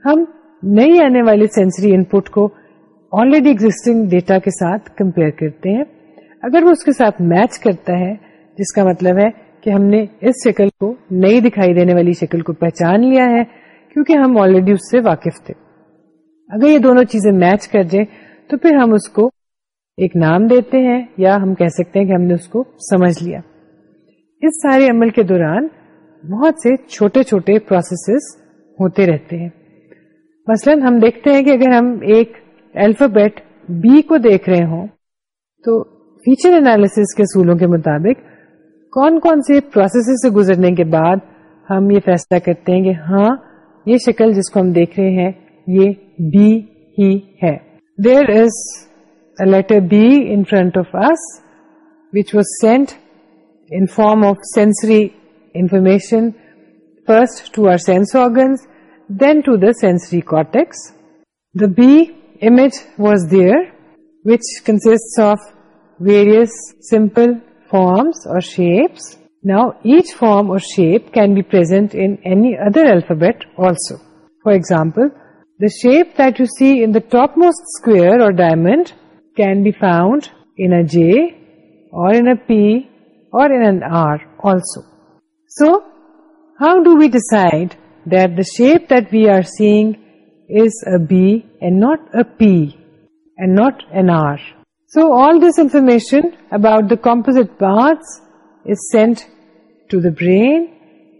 ہم نئی آنے والے سینسری ان پٹ کو آلریڈی ایگزٹنگ ڈیٹا کے ساتھ کمپیئر کرتے ہیں اگر وہ اس کے ساتھ میچ کرتا ہے جس کا مطلب ہے کہ ہم نے اس شکل کو نئی دکھائی دینے والی شکل کو پہچان لیا ہے کیونکہ ہم آلریڈی اس سے واقف تھے اگر یہ دونوں چیزیں میچ کر جائیں تو پھر ہم اس کو ایک نام دیتے ہیں یا ہم کہہ سکتے ہیں کہ ہم نے اس کو سمجھ لیا اس سارے عمل کے دوران بہت سے چھوٹے چھوٹے پروسیسز ہوتے رہتے ہیں مثلا ہم دیکھتے ہیں کہ اگر ہم ایک الفابیٹ بی کو دیکھ رہے ہوں تو فیچر انالیس کے اصولوں کے مطابق کون کون سے پروسیس سے گزرنے کے بعد ہم یہ فیصلہ کرتے ہیں کہ ہاں یہ شکل جس کو ہم دیکھ رہے ہیں یہ بی ہی ہے there is a letter B in front of us, which was sent in form of sensory information, first to our sense organs, then to the sensory cortex. The B image was there, which consists of various simple forms or shapes. Now, each form or shape can be present in any other alphabet also. For example, the shape that you see in the topmost square or diamond can be found in a J or in a P or in an R also. So, how do we decide that the shape that we are seeing is a B and not a P and not an R? So, all this information about the composite parts is sent to the brain.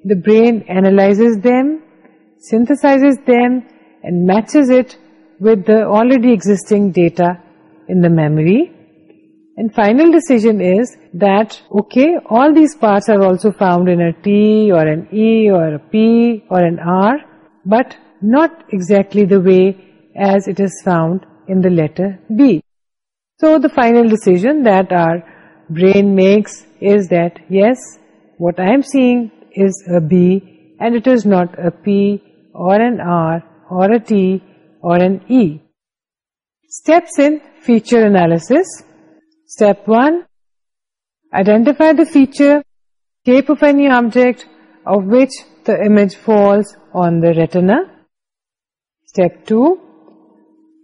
The brain analyzes them, synthesizes them and matches it with the already existing data in the memory. And final decision is that, okay, all these parts are also found in a T or an E or a P or an R, but not exactly the way as it is found in the letter B. So the final decision that our brain makes is that, yes, what I am seeing is a B and it is not a P or an R or a T or an E. Steps in Feature analysis. Step 1. Identify the feature, shape of any object of which the image falls on the retina. Step 2.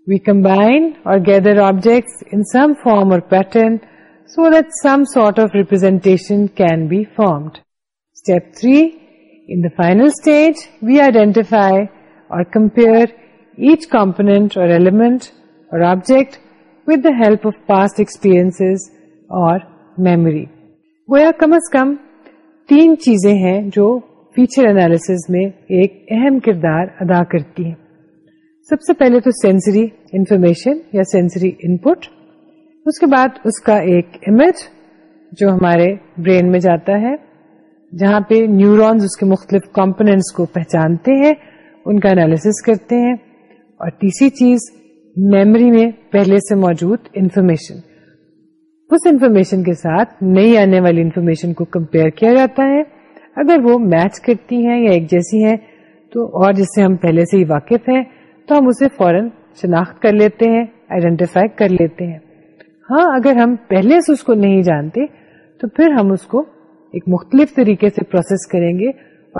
We combine or gather objects in some form or pattern so that some sort of representation can be formed. Step 3. In the final stage, we identify or compare each component or element or object with داپ of past experience اور memory گویا کم از کم تین چیزیں ہیں جو feature میں ایک اہم کردار ادا کرتی ہیں سب سے پہلے تو سینسری انفارمیشن یا سینسری ان پٹ اس کے بعد اس کا ایک امیج جو ہمارے برین میں جاتا ہے جہاں پہ نیورونز اس کے مختلف کمپونیٹس کو پہچانتے ہیں ان کا انالیس کرتے ہیں اور تیسری چیز میموری میں پہلے سے موجود انفارمیشن اس انفارمیشن کے ساتھ نئی آنے والی انفارمیشن کو کمپیئر کیا جاتا ہے اگر وہ میچ کرتی ہیں یا ایک جیسی ہیں تو اور جس سے ہم پہلے سے ہی واقف ہیں تو ہم اسے فوراً شناخت کر لیتے ہیں آئیڈینٹیفائی کر لیتے ہیں ہاں اگر ہم پہلے سے اس کو نہیں جانتے تو پھر ہم اس کو ایک مختلف طریقے سے پروسیس کریں گے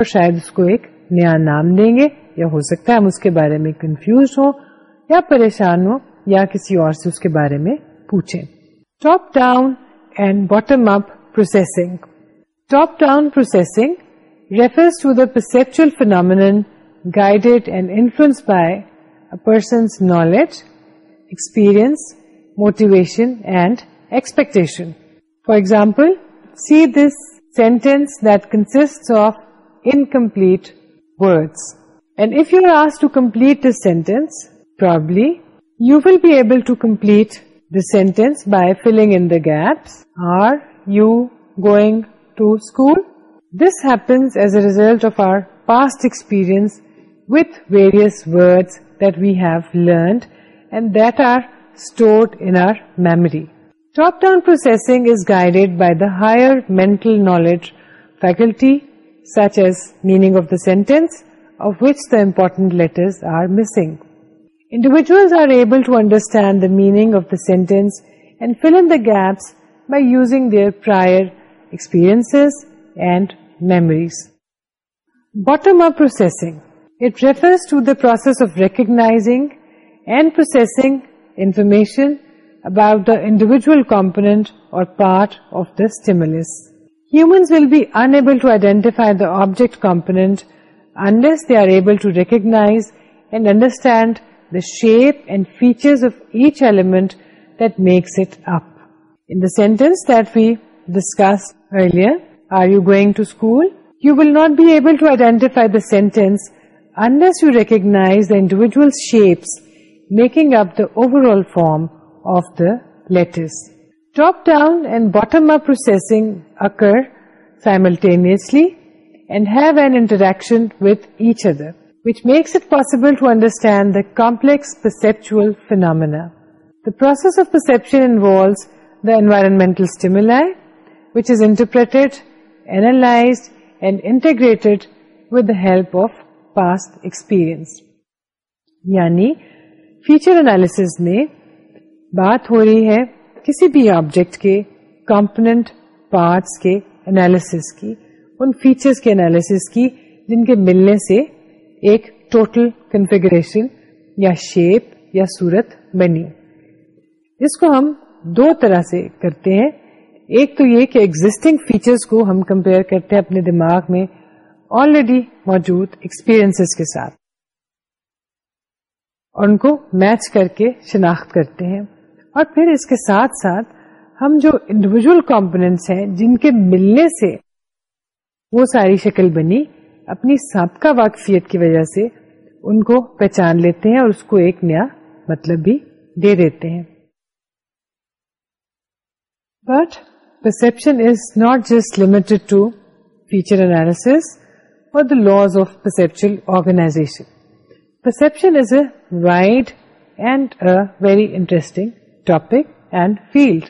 اور شاید اس کو ایک نیا نام دیں گے یا ہو سکتا ہے ہم اس کے بارے میں کنفیوز ہوں یا پریشان ہو یا کسی اور سے اس کے بارے میں پوچھیں top down and bottom up processing top down processing refers to the perceptual phenomenon guided and influence by person's knowledge experience motivation and expectation for example see this sentence that consist of incomplete words and if you ask to complete this sentence Probably you will be able to complete the sentence by filling in the gaps. Are you going to school? This happens as a result of our past experience with various words that we have learned and that are stored in our memory. Top-down processing is guided by the higher mental knowledge faculty, such as meaning of the sentence, of which the important letters are missing. Individuals are able to understand the meaning of the sentence and fill in the gaps by using their prior experiences and memories. Bottom-up processing. It refers to the process of recognizing and processing information about the individual component or part of the stimulus. Humans will be unable to identify the object component unless they are able to recognize and understand the shape and features of each element that makes it up. In the sentence that we discussed earlier, are you going to school? You will not be able to identify the sentence unless you recognize the individual shapes making up the overall form of the letters. Top-down and bottom-up processing occur simultaneously and have an interaction with each other. Which makes it possible to understand دیکھ process of پرائرمنٹلائز inter help of past experience یعنی feature انال میں بات ہو رہی ہے کسی بھی آبجیکٹ کے کمپنٹ پارٹس کے انالیس کی ان فیچرس کے انالس کی جن کے ملنے سے ایک ٹوٹل کنفیگریشن یا شیپ یا صورت بنی اس کو ہم دو طرح سے کرتے ہیں ایک تو یہ کہ ایگزٹنگ فیچرز کو ہم کمپیئر کرتے ہیں اپنے دماغ میں آلریڈی موجود ایکسپیرئنس کے ساتھ اور ان کو میچ کر کے شناخت کرتے ہیں اور پھر اس کے ساتھ ساتھ ہم جو انڈیویجل کمپونیٹس ہیں جن کے ملنے سے وہ ساری شکل بنی اپنی سابقہ واقفیت کی وجہ سے ان کو پہچان لیتے ہیں اور اس کو ایک نیا مطلب بھی دے دیتے ہیں but perception is not just limited to feature analysis اور the laws of perceptual organization perception is a wide and a very interesting topic and field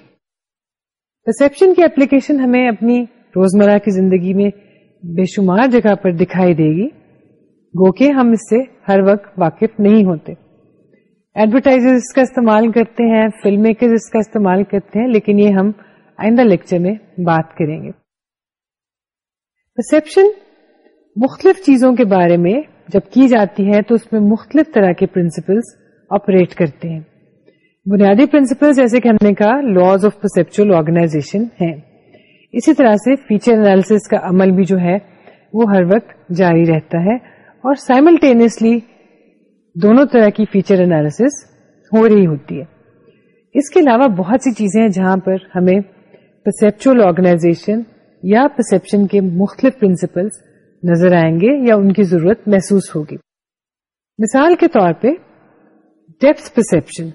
perception کی اپلیکیشن ہمیں اپنی روزمرہ کی زندگی میں بے شمار جگہ پر دکھائی دے گی گو کہ ہم اس سے ہر وقت واقف نہیں ہوتے ایڈورٹائز کا استعمال کرتے ہیں فلم میکر اس کا استعمال کرتے ہیں لیکن یہ ہم آئندہ لیکچر میں بات کریں گے پرسپشن مختلف چیزوں کے بارے میں جب کی جاتی ہے تو اس میں مختلف طرح کے پرنسپلس آپریٹ کرتے ہیں بنیادی پرنسپل جیسے کہ ہم نے کہا لاس آف پرسپچل آرگنائزیشن ہیں اسی طرح سے فیچر انالیس کا عمل بھی جو ہے وہ ہر وقت جاری رہتا ہے اور سائملٹینسلی دونوں طرح کی فیچر انالیس ہو رہی ہوتی ہے اس کے علاوہ بہت سی چیزیں ہیں جہاں پر ہمیں پرسپچل آرگنائزیشن یا پرسپشن کے مختلف پرنسپلس نظر آئیں گے یا ان کی ضرورت محسوس ہوگی مثال کے طور پہ ڈیپس ڈیپس پرسپشن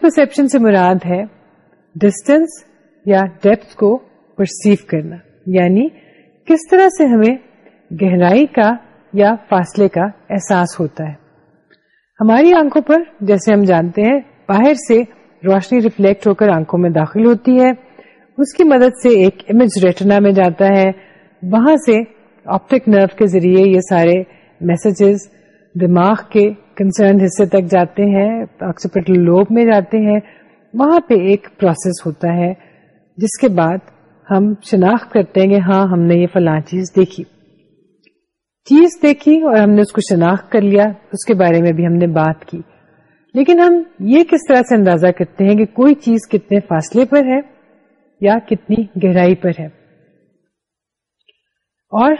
پرسپشن سے مراد ہے ڈسٹینس یا ڈیپتھ کو پرسیو کرنا یعنی کس طرح سے ہمیں گہرائی کا یا فاصلے کا احساس ہوتا ہے ہماری آنکھوں پر جیسے ہم جانتے ہیں باہر سے روشنی ریفلیکٹ ہو کر آنکھوں میں داخل ہوتی ہے اس کی مدد سے ایک امیج ریٹنا میں جاتا ہے وہاں سے آپٹک نرو کے ذریعے یہ سارے میسجز دماغ کے کنسرن حصے تک جاتے ہیں آکسیپٹل لوب میں جاتے ہیں وہاں پہ ایک پروسیس ہوتا ہے جس کے بعد ہم شناخت کرتے ہیں کہ ہاں ہم نے یہ فلاں چیز دیکھی چیز دیکھی اور ہم نے اس کو شناخت کر لیا اس کے بارے میں بھی ہم نے بات کی لیکن ہم یہ کس طرح سے اندازہ کرتے ہیں کہ کوئی چیز کتنے فاصلے پر ہے یا کتنی گہرائی پر ہے اور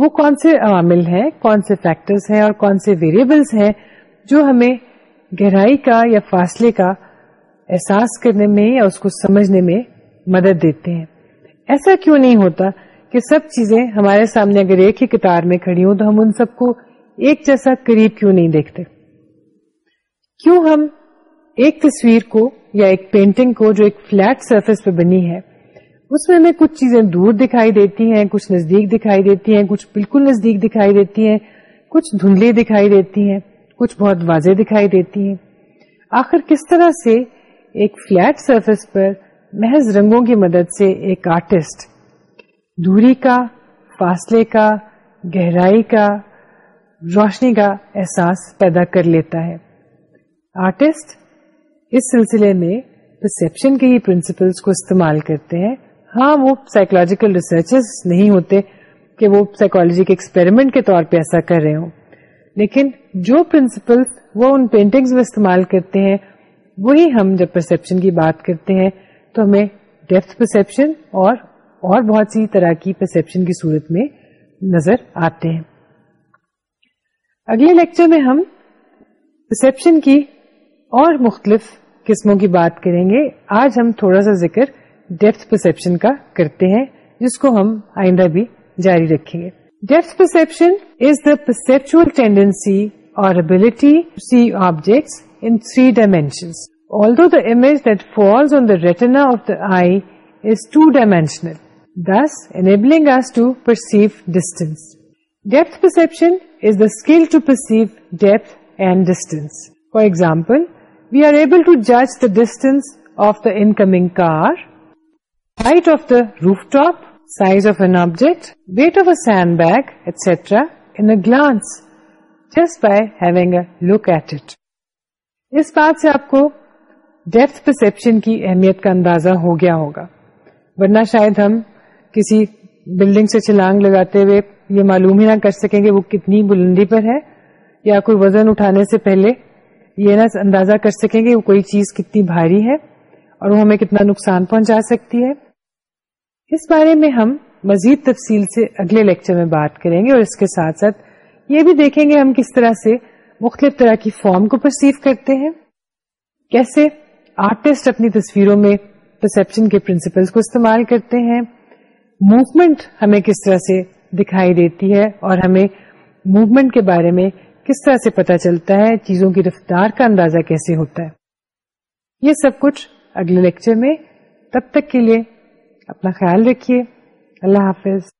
وہ کون سے عوامل ہیں کون سے فیکٹرز ہیں اور کون سے ویریبلس ہیں جو ہمیں گہرائی کا یا فاصلے کا احساس کرنے میں یا اس کو سمجھنے میں مدد دیتے ہیں ایسا کیوں نہیں ہوتا کہ سب چیزیں ہمارے سامنے اگر ایک ہی قطار میں کھڑی ہوں تو ہم ان سب کو ایک جیسا قریب کیوں نہیں دیکھتے کیوں ہم ایک تصویر کو یا ایک پینٹنگ کو جو ایک فلیٹ سرفیس پہ بنی ہے اس میں ہمیں کچھ چیزیں دور دکھائی دیتی ہیں کچھ نزدیک دکھائی دیتی ہیں کچھ بالکل نزدیک دکھائی دیتی ہیں کچھ دھندلی دکھائی دیتی ہیں کچھ بہت واضح دکھائی دیتی ہیں آخر کس طرح سے ایک فلیٹ سرفس پر محض رنگوں کی مدد سے ایک آرٹسٹ دوری کا فاصلے کا گہرائی کا روشنی کا احساس پیدا کر لیتا ہے آرٹسٹ اس سلسلے میں پرسپشن کے ہی پرنسپلس کو استعمال کرتے ہیں ہاں وہ سائیکولوجیکل ریسرچز نہیں ہوتے کہ وہ سائیکولوجی کے ایکسپیریمنٹ کے طور پہ ایسا کر رہے ہوں لیکن جو پرنسپلس وہ ان پینٹنگز میں استعمال کرتے ہیں وہی ہم جب پرسپشن کی بات کرتے ہیں تو ہمیں ڈیپتھ پرسپشن اور اور بہت سی طرح کی پرسپشن کی صورت میں نظر آتے ہیں اگلے لیکچر میں ہم پرسپشن کی اور مختلف قسموں کی بات کریں گے آج ہم تھوڑا سا ذکر ڈیپتھ پرسپشن کا کرتے ہیں جس کو ہم آئندہ بھی جاری رکھیں گے depth perception is the perceptual tendency اور ability see objects in 3 dimensions. Although the image that falls on the retina of the eye is 2-dimensional, thus enabling us to perceive distance. Depth perception is the skill to perceive depth and distance. For example, we are able to judge the distance of the incoming car, height of the rooftop, size of an object, weight of a sandbag, etc. in a glance, just by having a look at it. اس بات سے آپ کو depth perception کی اہمیت کا اندازہ ہو گیا ہوگا ورنہ شاید ہم کسی بلڈنگ سے چھلانگ لگاتے ہوئے یہ معلوم ہی نہ کر سکیں گے وہ کتنی بلندی پر ہے یا کوئی وزن اٹھانے سے پہلے یہ نہ اندازہ کر سکیں گے کوئی چیز کتنی بھاری ہے اور وہ ہمیں کتنا نقصان پہنچا سکتی ہے اس بارے میں ہم مزید تفصیل سے اگلے لیکچر میں بات کریں گے اور اس کے ساتھ ساتھ یہ بھی دیکھیں گے ہم کس طرح سے مختلف طرح کی فارم کو پرسیو کرتے ہیں کیسے آرٹسٹ اپنی تصویروں میں پرسپشن کے پرنسپلس کو استعمال کرتے ہیں موومنٹ ہمیں کس طرح سے دکھائی دیتی ہے اور ہمیں موومنٹ کے بارے میں کس طرح سے پتا چلتا ہے چیزوں کی رفتار کا اندازہ کیسے ہوتا ہے یہ سب کچھ اگلے لیکچر میں تب تک کے لیے اپنا خیال رکھیے اللہ حافظ